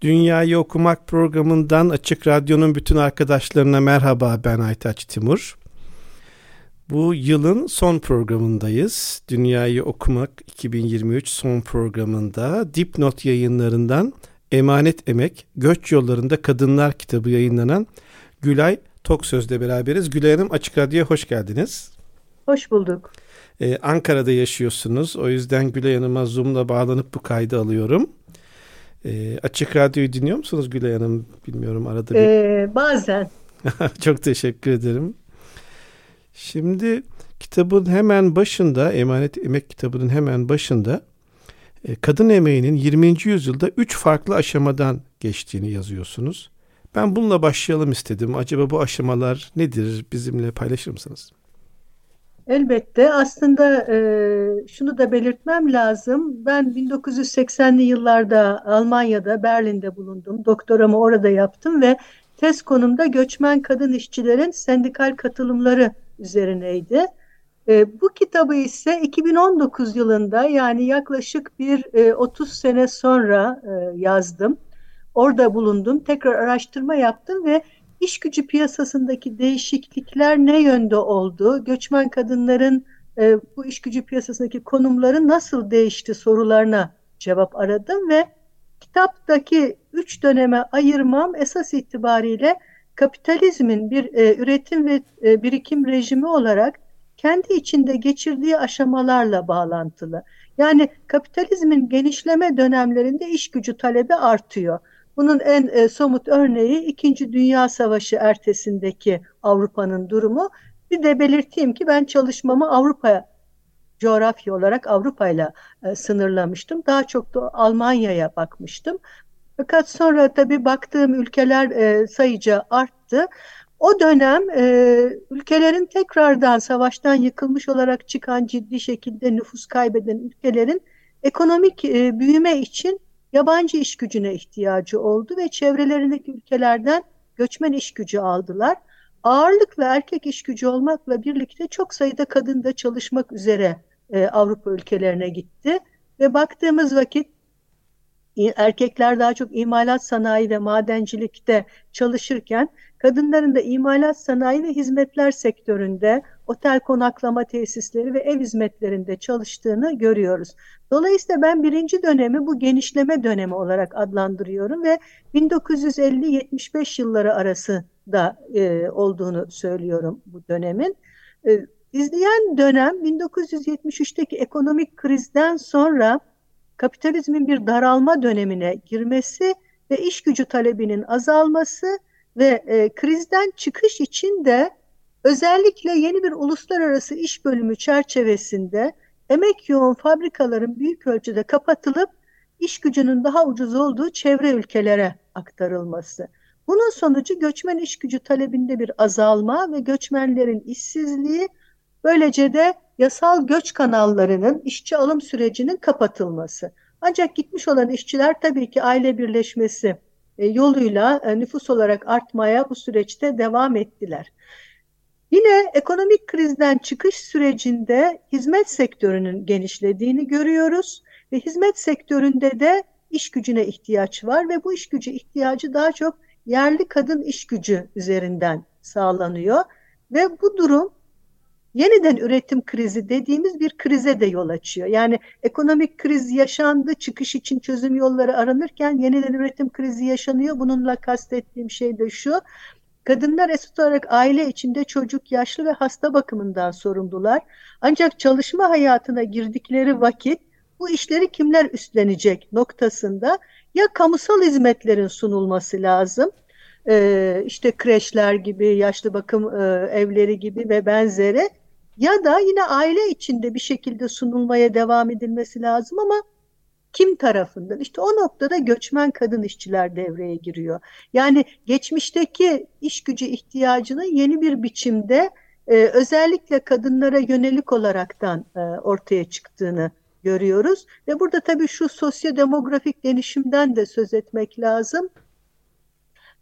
Dünyayı Okumak programından Açık Radyo'nun bütün arkadaşlarına merhaba ben Aytaç Timur. Bu yılın son programındayız. Dünyayı Okumak 2023 son programında Dipnot yayınlarından Emanet Emek, Göç Yollarında Kadınlar kitabı yayınlanan Gülay Toksöz'le beraberiz. Gülay Hanım Açık Radyo'ya hoş geldiniz. Hoş bulduk. Ee, Ankara'da yaşıyorsunuz. O yüzden Gülay Hanım'a Zoom'la bağlanıp bu kaydı alıyorum. Ee, açık Radyo'yu dinliyor musunuz Gülay Hanım? Bilmiyorum arada bir... Ee, bazen. Çok teşekkür ederim. Şimdi kitabın hemen başında, Emanet Emek kitabının hemen başında e, kadın emeğinin 20. yüzyılda üç farklı aşamadan geçtiğini yazıyorsunuz. Ben bununla başlayalım istedim. Acaba bu aşamalar nedir? Bizimle paylaşır mısınız? Elbette. Aslında e, şunu da belirtmem lazım. Ben 1980'li yıllarda Almanya'da, Berlin'de bulundum. Doktoramı orada yaptım ve tez konumda göçmen kadın işçilerin sendikal katılımları üzerineydi. E, bu kitabı ise 2019 yılında yani yaklaşık bir e, 30 sene sonra e, yazdım. Orada bulundum, tekrar araştırma yaptım ve iş gücü piyasasındaki değişiklikler ne yönde oldu? Göçmen kadınların e, bu iş gücü piyasasındaki konumları nasıl değişti sorularına cevap aradım ve kitaptaki üç döneme ayırmam esas itibariyle kapitalizmin bir e, üretim ve e, birikim rejimi olarak kendi içinde geçirdiği aşamalarla bağlantılı. Yani kapitalizmin genişleme dönemlerinde iş gücü talebi artıyor. Bunun en e, somut örneği İkinci Dünya Savaşı ertesindeki Avrupa'nın durumu. Bir de belirteyim ki ben çalışmamı Avrupa coğrafya olarak Avrupa ile sınırlamıştım. Daha çok da Almanya'ya bakmıştım. Fakat sonra tabii baktığım ülkeler e, sayıca arttı. O dönem e, ülkelerin tekrardan savaştan yıkılmış olarak çıkan ciddi şekilde nüfus kaybeden ülkelerin ekonomik e, büyüme için yabancı iş gücüne ihtiyacı oldu ve çevrelerindeki ülkelerden göçmen iş gücü aldılar. Ağırlıkla erkek iş gücü olmakla birlikte çok sayıda kadın da çalışmak üzere e, Avrupa ülkelerine gitti ve baktığımız vakit erkekler daha çok imalat sanayi ve madencilikte çalışırken kadınların da imalat sanayi ve hizmetler sektöründe otel konaklama tesisleri ve ev hizmetlerinde çalıştığını görüyoruz. Dolayısıyla ben birinci dönemi bu genişleme dönemi olarak adlandırıyorum ve 1950-75 yılları arasında e, olduğunu söylüyorum bu dönemin. E, izleyen dönem 1973'teki ekonomik krizden sonra kapitalizmin bir daralma dönemine girmesi ve iş gücü talebinin azalması ve e, krizden çıkış için de özellikle yeni bir uluslararası iş bölümü çerçevesinde emek yoğun fabrikaların büyük ölçüde kapatılıp iş gücünün daha ucuz olduğu çevre ülkelere aktarılması. Bunun sonucu göçmen iş gücü talebinde bir azalma ve göçmenlerin işsizliği böylece de yasal göç kanallarının işçi alım sürecinin kapatılması. Ancak gitmiş olan işçiler tabii ki aile birleşmesi e, yoluyla e, nüfus olarak artmaya bu süreçte devam ettiler. Yine ekonomik krizden çıkış sürecinde hizmet sektörünün genişlediğini görüyoruz ve hizmet sektöründe de iş gücüne ihtiyaç var ve bu iş gücü ihtiyacı daha çok yerli kadın iş gücü üzerinden sağlanıyor ve bu durum yeniden üretim krizi dediğimiz bir krize de yol açıyor. Yani ekonomik kriz yaşandı, çıkış için çözüm yolları aranırken yeniden üretim krizi yaşanıyor. Bununla kastettiğim şey de şu. Kadınlar esas olarak aile içinde çocuk, yaşlı ve hasta bakımından sorumlular. Ancak çalışma hayatına girdikleri vakit bu işleri kimler üstlenecek noktasında ya kamusal hizmetlerin sunulması lazım e, işte kreşler gibi, yaşlı bakım e, evleri gibi ve benzeri ya da yine aile içinde bir şekilde sunulmaya devam edilmesi lazım ama kim tarafından? İşte o noktada göçmen kadın işçiler devreye giriyor. Yani geçmişteki iş gücü ihtiyacının yeni bir biçimde e, özellikle kadınlara yönelik olaraktan e, ortaya çıktığını görüyoruz. Ve burada tabii şu sosyodemografik denişimden de söz etmek lazım.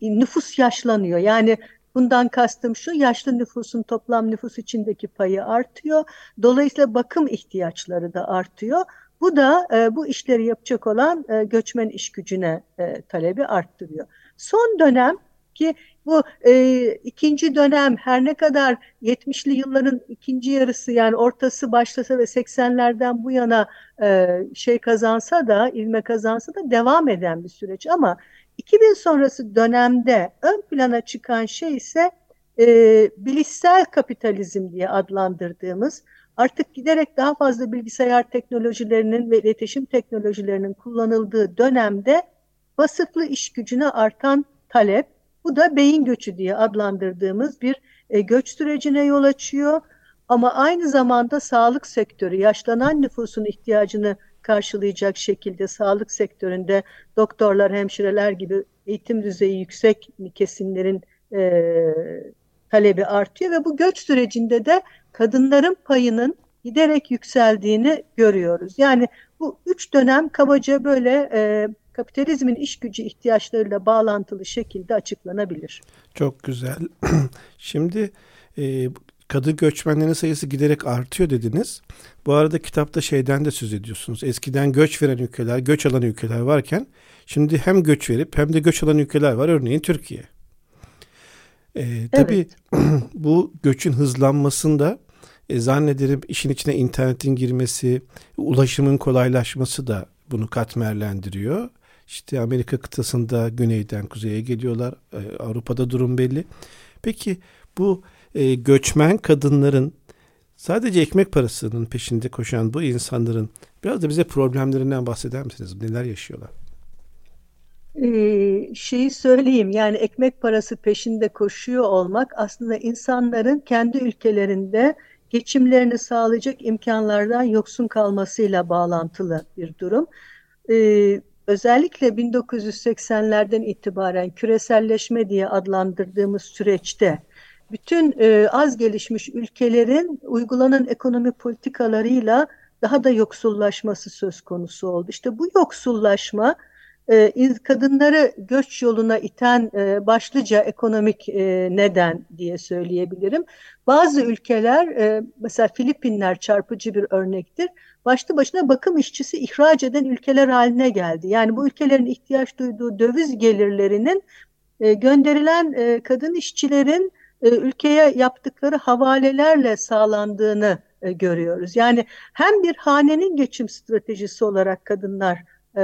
Nüfus yaşlanıyor. Yani bundan kastım şu yaşlı nüfusun toplam nüfus içindeki payı artıyor. Dolayısıyla bakım ihtiyaçları da artıyor. Bu da e, bu işleri yapacak olan e, göçmen iş gücüne e, talebi arttırıyor. Son dönem ki bu e, ikinci dönem her ne kadar 70'li yılların ikinci yarısı yani ortası başlasa ve 80'lerden bu yana e, şey kazansa da ilme kazansa da devam eden bir süreç ama 2000 sonrası dönemde ön plana çıkan şey ise e, bilişsel kapitalizm diye adlandırdığımız artık giderek daha fazla bilgisayar teknolojilerinin ve iletişim teknolojilerinin kullanıldığı dönemde vasıflı iş gücüne artan talep. Bu da beyin göçü diye adlandırdığımız bir e, göç sürecine yol açıyor. Ama aynı zamanda sağlık sektörü yaşlanan nüfusun ihtiyacını karşılayacak şekilde sağlık sektöründe doktorlar, hemşireler gibi eğitim düzeyi yüksek kesimlerin e, talebi artıyor ve bu göç sürecinde de kadınların payının giderek yükseldiğini görüyoruz. Yani bu üç dönem kabaca böyle e, kapitalizmin iş gücü ihtiyaçlarıyla bağlantılı şekilde açıklanabilir. Çok güzel. Şimdi e, kadın göçmenlerin sayısı giderek artıyor dediniz. Bu arada kitapta şeyden de söz ediyorsunuz. Eskiden göç veren ülkeler, göç alan ülkeler varken şimdi hem göç verip hem de göç alan ülkeler var. Örneğin Türkiye. Ee, tabii evet. bu göçün hızlanmasında e, zannederim işin içine internetin girmesi, ulaşımın kolaylaşması da bunu katmerlendiriyor. İşte Amerika kıtasında güneyden kuzeye geliyorlar. E, Avrupa'da durum belli. Peki bu e, göçmen kadınların sadece ekmek parasının peşinde koşan bu insanların biraz da bize problemlerinden bahseder misiniz? Neler yaşıyorlar? Ee, şeyi söyleyeyim yani ekmek parası peşinde koşuyor olmak aslında insanların kendi ülkelerinde geçimlerini sağlayacak imkanlardan yoksun kalmasıyla bağlantılı bir durum. Özellikle 1980'lerden itibaren küreselleşme diye adlandırdığımız süreçte bütün e, az gelişmiş ülkelerin uygulanan ekonomi politikalarıyla daha da yoksullaşması söz konusu oldu. İşte bu yoksullaşma e, kadınları göç yoluna iten e, başlıca ekonomik e, neden diye söyleyebilirim. Bazı ülkeler e, mesela Filipinler çarpıcı bir örnektir. Başlı başına bakım işçisi ihraç eden ülkeler haline geldi. Yani bu ülkelerin ihtiyaç duyduğu döviz gelirlerinin gönderilen kadın işçilerin ülkeye yaptıkları havalelerle sağlandığını görüyoruz. Yani hem bir hanenin geçim stratejisi olarak kadınlar e,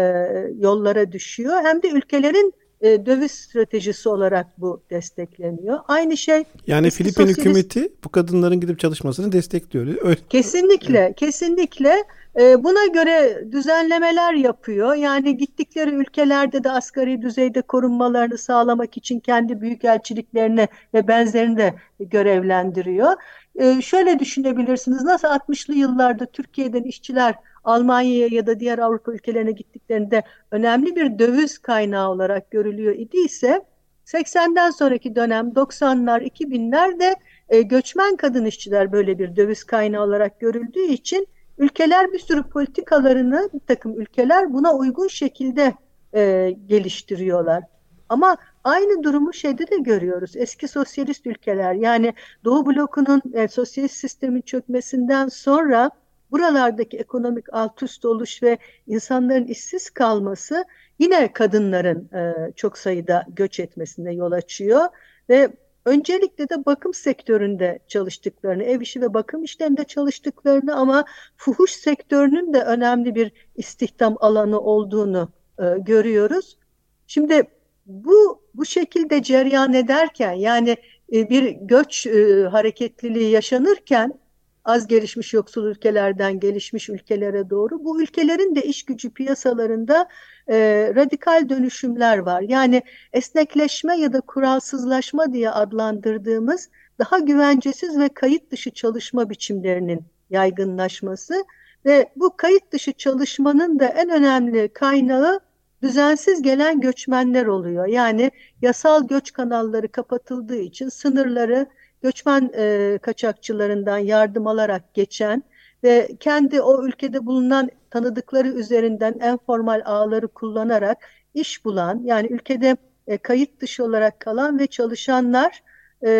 yollara düşüyor hem de ülkelerin e, döviz stratejisi olarak bu destekleniyor. Aynı şey yani Filipin sosyalist... hükümeti bu kadınların gidip çalışmasını destekliyor. Öyle. Kesinlikle, kesinlikle e, buna göre düzenlemeler yapıyor. Yani gittikleri ülkelerde de asgari düzeyde korunmalarını sağlamak için kendi büyükelçiliklerini ve benzerini de görevlendiriyor. E, şöyle düşünebilirsiniz. Nasıl 60'lı yıllarda Türkiye'den işçiler Almanya'ya ya da diğer Avrupa ülkelerine gittiklerinde önemli bir döviz kaynağı olarak görülüyor idiyse 80'den sonraki dönem 90'lar 2000'lerde e, göçmen kadın işçiler böyle bir döviz kaynağı olarak görüldüğü için ülkeler bir sürü politikalarını bir takım ülkeler buna uygun şekilde e, geliştiriyorlar. Ama aynı durumu şeyde de görüyoruz. Eski sosyalist ülkeler yani Doğu blokunun e, sosyalist sistemin çökmesinden sonra buralardaki ekonomik alt üst oluş ve insanların işsiz kalması yine kadınların e, çok sayıda göç etmesine yol açıyor ve öncelikle de bakım sektöründe çalıştıklarını, ev işi ve bakım işlerinde çalıştıklarını ama fuhuş sektörünün de önemli bir istihdam alanı olduğunu e, görüyoruz. Şimdi bu bu şekilde cereyan ederken yani e, bir göç e, hareketliliği yaşanırken az gelişmiş yoksul ülkelerden gelişmiş ülkelere doğru bu ülkelerin de iş gücü piyasalarında e, radikal dönüşümler var. Yani esnekleşme ya da kuralsızlaşma diye adlandırdığımız daha güvencesiz ve kayıt dışı çalışma biçimlerinin yaygınlaşması ve bu kayıt dışı çalışmanın da en önemli kaynağı düzensiz gelen göçmenler oluyor. Yani yasal göç kanalları kapatıldığı için sınırları göçmen e, kaçakçılarından yardım alarak geçen ve kendi o ülkede bulunan tanıdıkları üzerinden en formal ağları kullanarak iş bulan yani ülkede e, kayıt dışı olarak kalan ve çalışanlar e,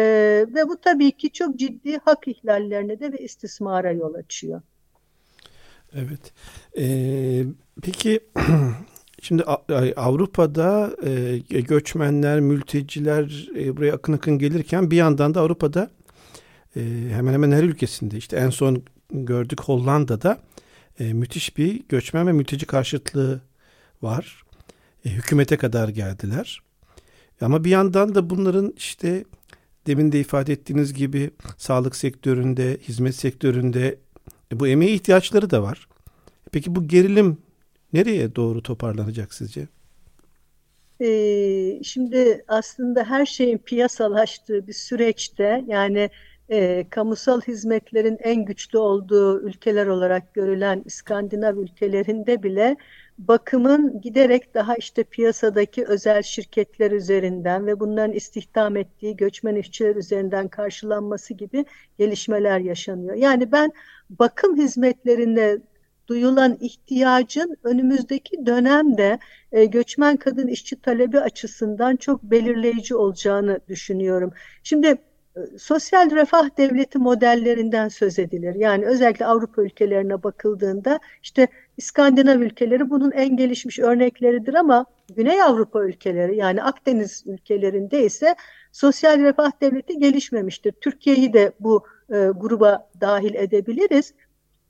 ve bu tabii ki çok ciddi hak ihlallerine de ve istismara yol açıyor. Evet. Ee, peki şimdi Avrupa'da e, göçmenler, mülteciler e, buraya akın akın gelirken bir yandan da Avrupa'da e, hemen hemen her ülkesinde işte en son gördük Hollanda'da e, müthiş bir göçmen ve mülteci karşıtlığı var. E, hükümete kadar geldiler. Ama bir yandan da bunların işte demin de ifade ettiğiniz gibi sağlık sektöründe, hizmet sektöründe e, bu emeğe ihtiyaçları da var. Peki bu gerilim nereye doğru toparlanacak sizce? Ee, şimdi aslında her şeyin piyasalaştığı bir süreçte yani e, kamusal hizmetlerin en güçlü olduğu ülkeler olarak görülen İskandinav ülkelerinde bile bakımın giderek daha işte piyasadaki özel şirketler üzerinden ve bunların istihdam ettiği göçmen işçiler üzerinden karşılanması gibi gelişmeler yaşanıyor. Yani ben bakım hizmetlerine duyulan ihtiyacın önümüzdeki dönemde e, göçmen kadın işçi talebi açısından çok belirleyici olacağını düşünüyorum. Şimdi sosyal refah devleti modellerinden söz edilir. Yani özellikle Avrupa ülkelerine bakıldığında işte İskandinav ülkeleri bunun en gelişmiş örnekleridir ama Güney Avrupa ülkeleri yani Akdeniz ülkelerinde ise sosyal refah devleti gelişmemiştir. Türkiye'yi de bu e, gruba dahil edebiliriz.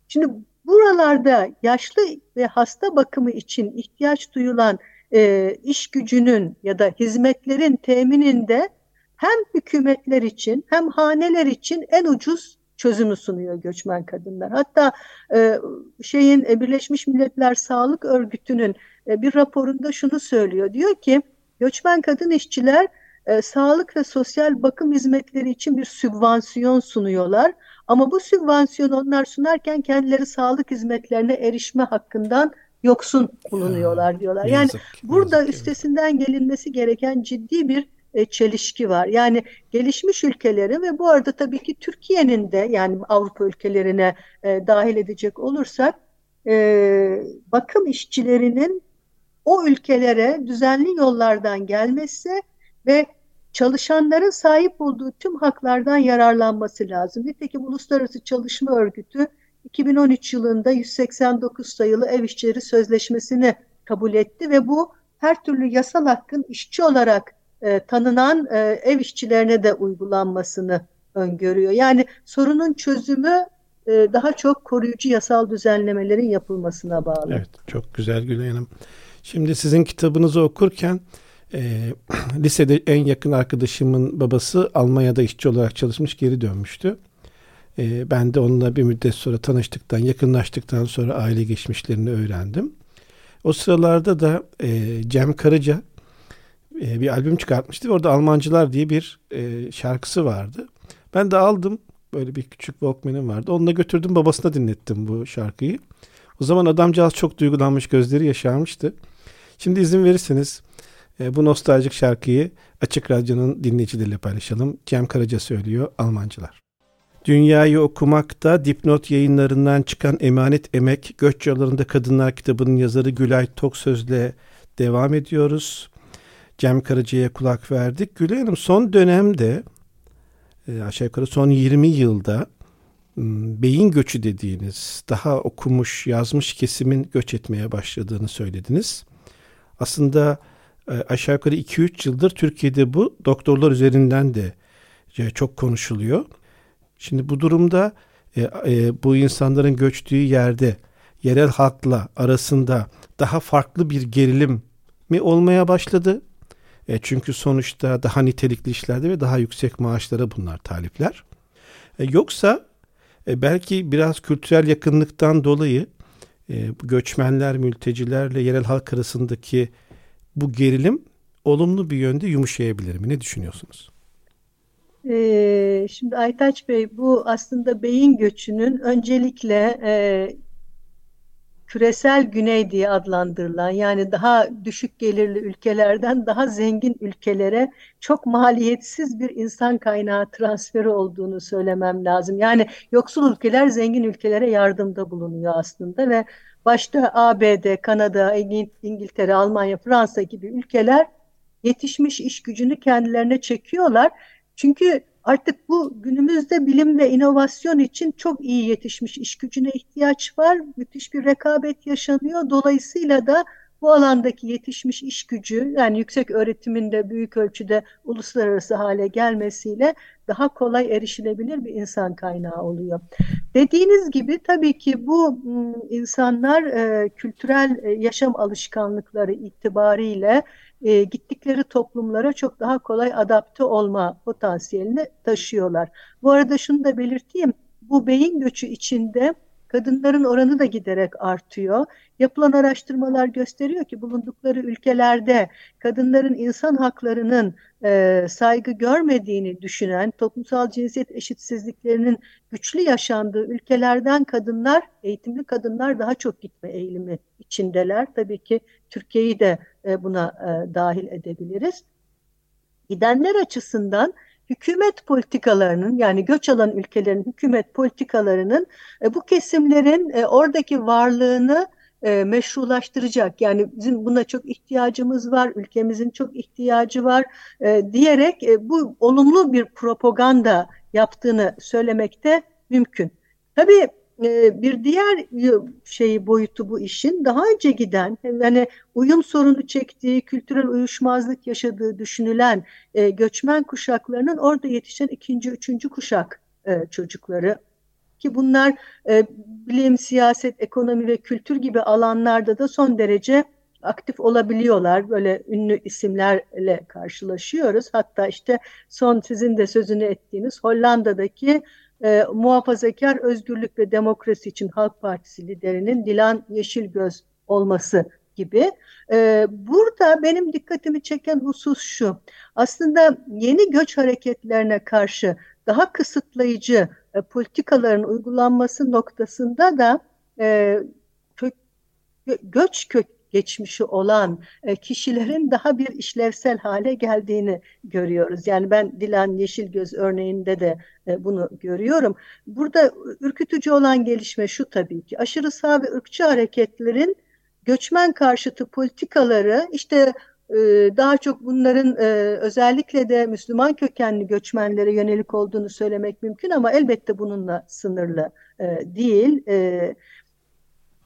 Şimdi buralarda yaşlı ve hasta bakımı için ihtiyaç duyulan e, iş gücünün ya da hizmetlerin temininde hem hükümetler için hem haneler için en ucuz çözümü sunuyor göçmen kadınlar. Hatta e, şeyin e, Birleşmiş Milletler Sağlık Örgütü'nün e, bir raporunda şunu söylüyor. Diyor ki göçmen kadın işçiler e, sağlık ve sosyal bakım hizmetleri için bir sübvansiyon sunuyorlar. Ama bu sübvansiyonu onlar sunarken kendileri sağlık hizmetlerine erişme hakkından yoksun bulunuyorlar diyorlar. Yani yazık, burada yazık, üstesinden gelinmesi gereken ciddi bir e, çelişki var. Yani gelişmiş ülkelerin ve bu arada tabii ki Türkiye'nin de yani Avrupa ülkelerine e, dahil edecek olursak e, bakım işçilerinin o ülkelere düzenli yollardan gelmesi ve çalışanların sahip olduğu tüm haklardan yararlanması lazım. Nitekim Uluslararası Çalışma Örgütü 2013 yılında 189 sayılı ev işçileri sözleşmesini kabul etti ve bu her türlü yasal hakkın işçi olarak e, tanınan e, ev işçilerine de uygulanmasını öngörüyor. Yani sorunun çözümü e, daha çok koruyucu yasal düzenlemelerin yapılmasına bağlı. Evet çok güzel Gülay Hanım. Şimdi sizin kitabınızı okurken e, lisede en yakın arkadaşımın babası Almanya'da işçi olarak çalışmış geri dönmüştü. E, ben de onunla bir müddet sonra tanıştıktan, yakınlaştıktan sonra aile geçmişlerini öğrendim. O sıralarda da e, Cem Karaca e, bir albüm çıkartmıştı. Orada Almancılar diye bir e, şarkısı vardı. Ben de aldım. Böyle bir küçük Walkman'im vardı. Onunla götürdüm babasına dinlettim bu şarkıyı. O zaman adamcağız çok duygulanmış, gözleri yaşarmıştı. Şimdi izin verirseniz e, bu nostaljik şarkıyı Açık Radyo'nun dinleyicileriyle paylaşalım. Cem Karaca söylüyor Almancılar. Dünyayı okumakta dipnot yayınlarından çıkan Emanet Emek Göç Yollarında Kadınlar kitabının yazarı Gülay Toksöz'le devam ediyoruz. Cem Karaca'ya kulak verdik. Gülay Hanım son dönemde e, aşağı yukarı son 20 yılda beyin göçü dediğiniz daha okumuş yazmış kesimin göç etmeye başladığını söylediniz. Aslında aşağı yukarı 2-3 yıldır Türkiye'de bu doktorlar üzerinden de e, çok konuşuluyor. Şimdi bu durumda bu insanların göçtüğü yerde yerel halkla arasında daha farklı bir gerilim mi olmaya başladı e, çünkü sonuçta daha nitelikli işlerde ve daha yüksek maaşlara bunlar talipler. E, yoksa e, belki biraz kültürel yakınlıktan dolayı e, göçmenler, mültecilerle yerel halk arasındaki bu gerilim olumlu bir yönde yumuşayabilir mi? Ne düşünüyorsunuz? Ee, şimdi Aytaç Bey bu aslında beyin göçünün öncelikle e, küresel güney diye adlandırılan yani daha düşük gelirli ülkelerden daha zengin ülkelere çok maliyetsiz bir insan kaynağı transferi olduğunu söylemem lazım. Yani yoksul ülkeler zengin ülkelere yardımda bulunuyor aslında ve başta ABD, Kanada, İngiltere, Almanya, Fransa gibi ülkeler yetişmiş iş gücünü kendilerine çekiyorlar. Çünkü Artık bu günümüzde bilim ve inovasyon için çok iyi yetişmiş iş gücüne ihtiyaç var. Müthiş bir rekabet yaşanıyor. Dolayısıyla da bu alandaki yetişmiş iş gücü yani yüksek öğretimin de büyük ölçüde uluslararası hale gelmesiyle daha kolay erişilebilir bir insan kaynağı oluyor. Dediğiniz gibi tabii ki bu insanlar kültürel yaşam alışkanlıkları itibariyle gittikleri toplumlara çok daha kolay adapte olma potansiyelini taşıyorlar. Bu arada şunu da belirteyim, bu beyin göçü içinde kadınların oranı da giderek artıyor. Yapılan araştırmalar gösteriyor ki bulundukları ülkelerde kadınların insan haklarının e, saygı görmediğini düşünen, toplumsal cinsiyet eşitsizliklerinin güçlü yaşandığı ülkelerden kadınlar, eğitimli kadınlar daha çok gitme eğilimi içindeler. Tabii ki Türkiye'yi de e, buna e, dahil edebiliriz. Gidenler açısından hükümet politikalarının yani göç alan ülkelerin hükümet politikalarının e, bu kesimlerin e, oradaki varlığını e, meşrulaştıracak. Yani bizim buna çok ihtiyacımız var, ülkemizin çok ihtiyacı var e, diyerek e, bu olumlu bir propaganda yaptığını söylemekte mümkün. Tabii ee, bir diğer şeyi boyutu bu işin daha önce giden yani uyum sorunu çektiği, kültürel uyuşmazlık yaşadığı düşünülen e, göçmen kuşaklarının orada yetişen ikinci, üçüncü kuşak e, çocukları ki bunlar e, bilim, siyaset, ekonomi ve kültür gibi alanlarda da son derece aktif olabiliyorlar. Böyle ünlü isimlerle karşılaşıyoruz. Hatta işte son sizin de sözünü ettiğiniz Hollanda'daki e, muhafazakar özgürlük ve demokrasi için Halk Partisi liderinin Dilan Yeşilgöz olması gibi. E, burada benim dikkatimi çeken husus şu. Aslında yeni göç hareketlerine karşı daha kısıtlayıcı e, politikaların uygulanması noktasında da e, kök, göç kök, geçmişi olan e, kişilerin daha bir işlevsel hale geldiğini görüyoruz. Yani ben Dilan Yeşilgöz örneğinde de e, bunu görüyorum. Burada ürkütücü olan gelişme şu tabii ki aşırı sağ ve ırkçı hareketlerin göçmen karşıtı politikaları işte e, daha çok bunların özellikle de Müslüman kökenli göçmenlere yönelik olduğunu söylemek mümkün ama elbette bununla sınırlı değil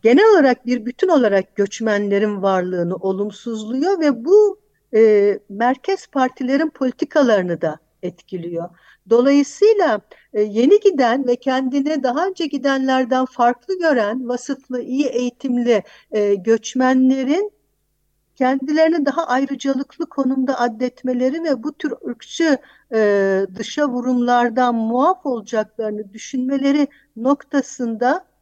genel olarak bir bütün olarak göçmenlerin varlığını olumsuzluyor ve bu e, merkez partilerin politikalarını da etkiliyor. Dolayısıyla e, yeni giden ve kendini daha önce gidenlerden farklı gören vasıflı, iyi eğitimli e, göçmenlerin kendilerini daha ayrıcalıklı konumda addetmeleri ve bu tür ırkçı e, dışa vurumlardan muaf olacaklarını düşünmeleri noktasında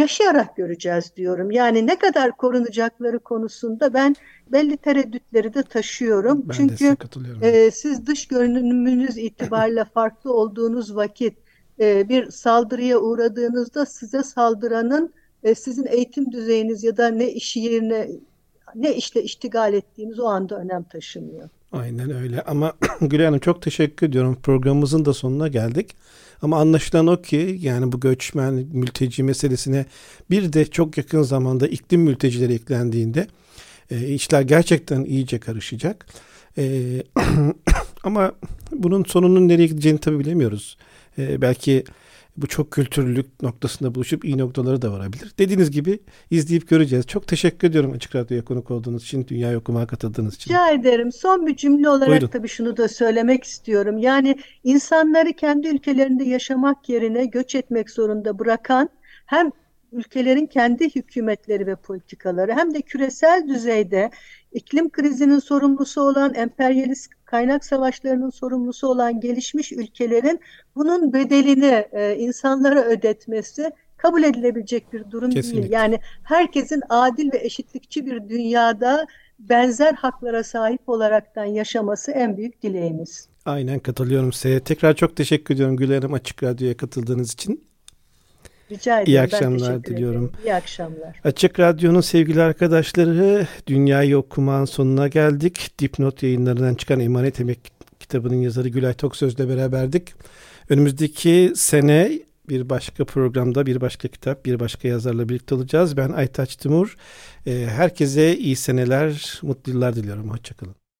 yaşayarak göreceğiz diyorum. Yani ne kadar korunacakları konusunda ben belli tereddütleri de taşıyorum. Ben Çünkü e, siz dış görünümünüz itibariyle farklı olduğunuz vakit e, bir saldırıya uğradığınızda size saldıranın e, sizin eğitim düzeyiniz ya da ne işi yerine ne işle iştigal ettiğiniz o anda önem taşımıyor. Aynen öyle ama Gülay Hanım çok teşekkür ediyorum. Programımızın da sonuna geldik. Ama anlaşılan o ki yani bu göçmen mülteci meselesine bir de çok yakın zamanda iklim mültecileri eklendiğinde e, işler gerçekten iyice karışacak. E, ama bunun sonunun nereye gideceğini tabii bilemiyoruz. E, belki bu çok kültürlülük noktasında buluşup iyi noktaları da varabilir. Dediğiniz gibi izleyip göreceğiz. Çok teşekkür ediyorum Açık Radyo'ya konuk olduğunuz için, Dünya Okuma'ya katıldığınız için. Rica ederim. Son bir cümle olarak Buyurun. tabii şunu da söylemek istiyorum. Yani insanları kendi ülkelerinde yaşamak yerine göç etmek zorunda bırakan hem ülkelerin kendi hükümetleri ve politikaları hem de küresel düzeyde iklim krizinin sorumlusu olan emperyalist kaynak savaşlarının sorumlusu olan gelişmiş ülkelerin bunun bedelini e, insanlara ödetmesi kabul edilebilecek bir durum Kesinlikle. değil. Yani herkesin adil ve eşitlikçi bir dünyada benzer haklara sahip olaraktan yaşaması en büyük dileğimiz. Aynen katılıyorum size. Tekrar çok teşekkür ediyorum Gül Hanım Açık Radyo'ya katıldığınız için. Rica ederim. İyi akşamlar diliyorum. ederim. İyi akşamlar. Açık Radyo'nun sevgili arkadaşları Dünyayı Okuman sonuna geldik. Dipnot yayınlarından çıkan Emanet Emek kitabının yazarı Gülay Toksöz'le beraberdik. Önümüzdeki sene bir başka programda bir başka kitap bir başka yazarla birlikte olacağız. Ben Aytaç Timur. Herkese iyi seneler, mutlu yıllar diliyorum. Hoşçakalın.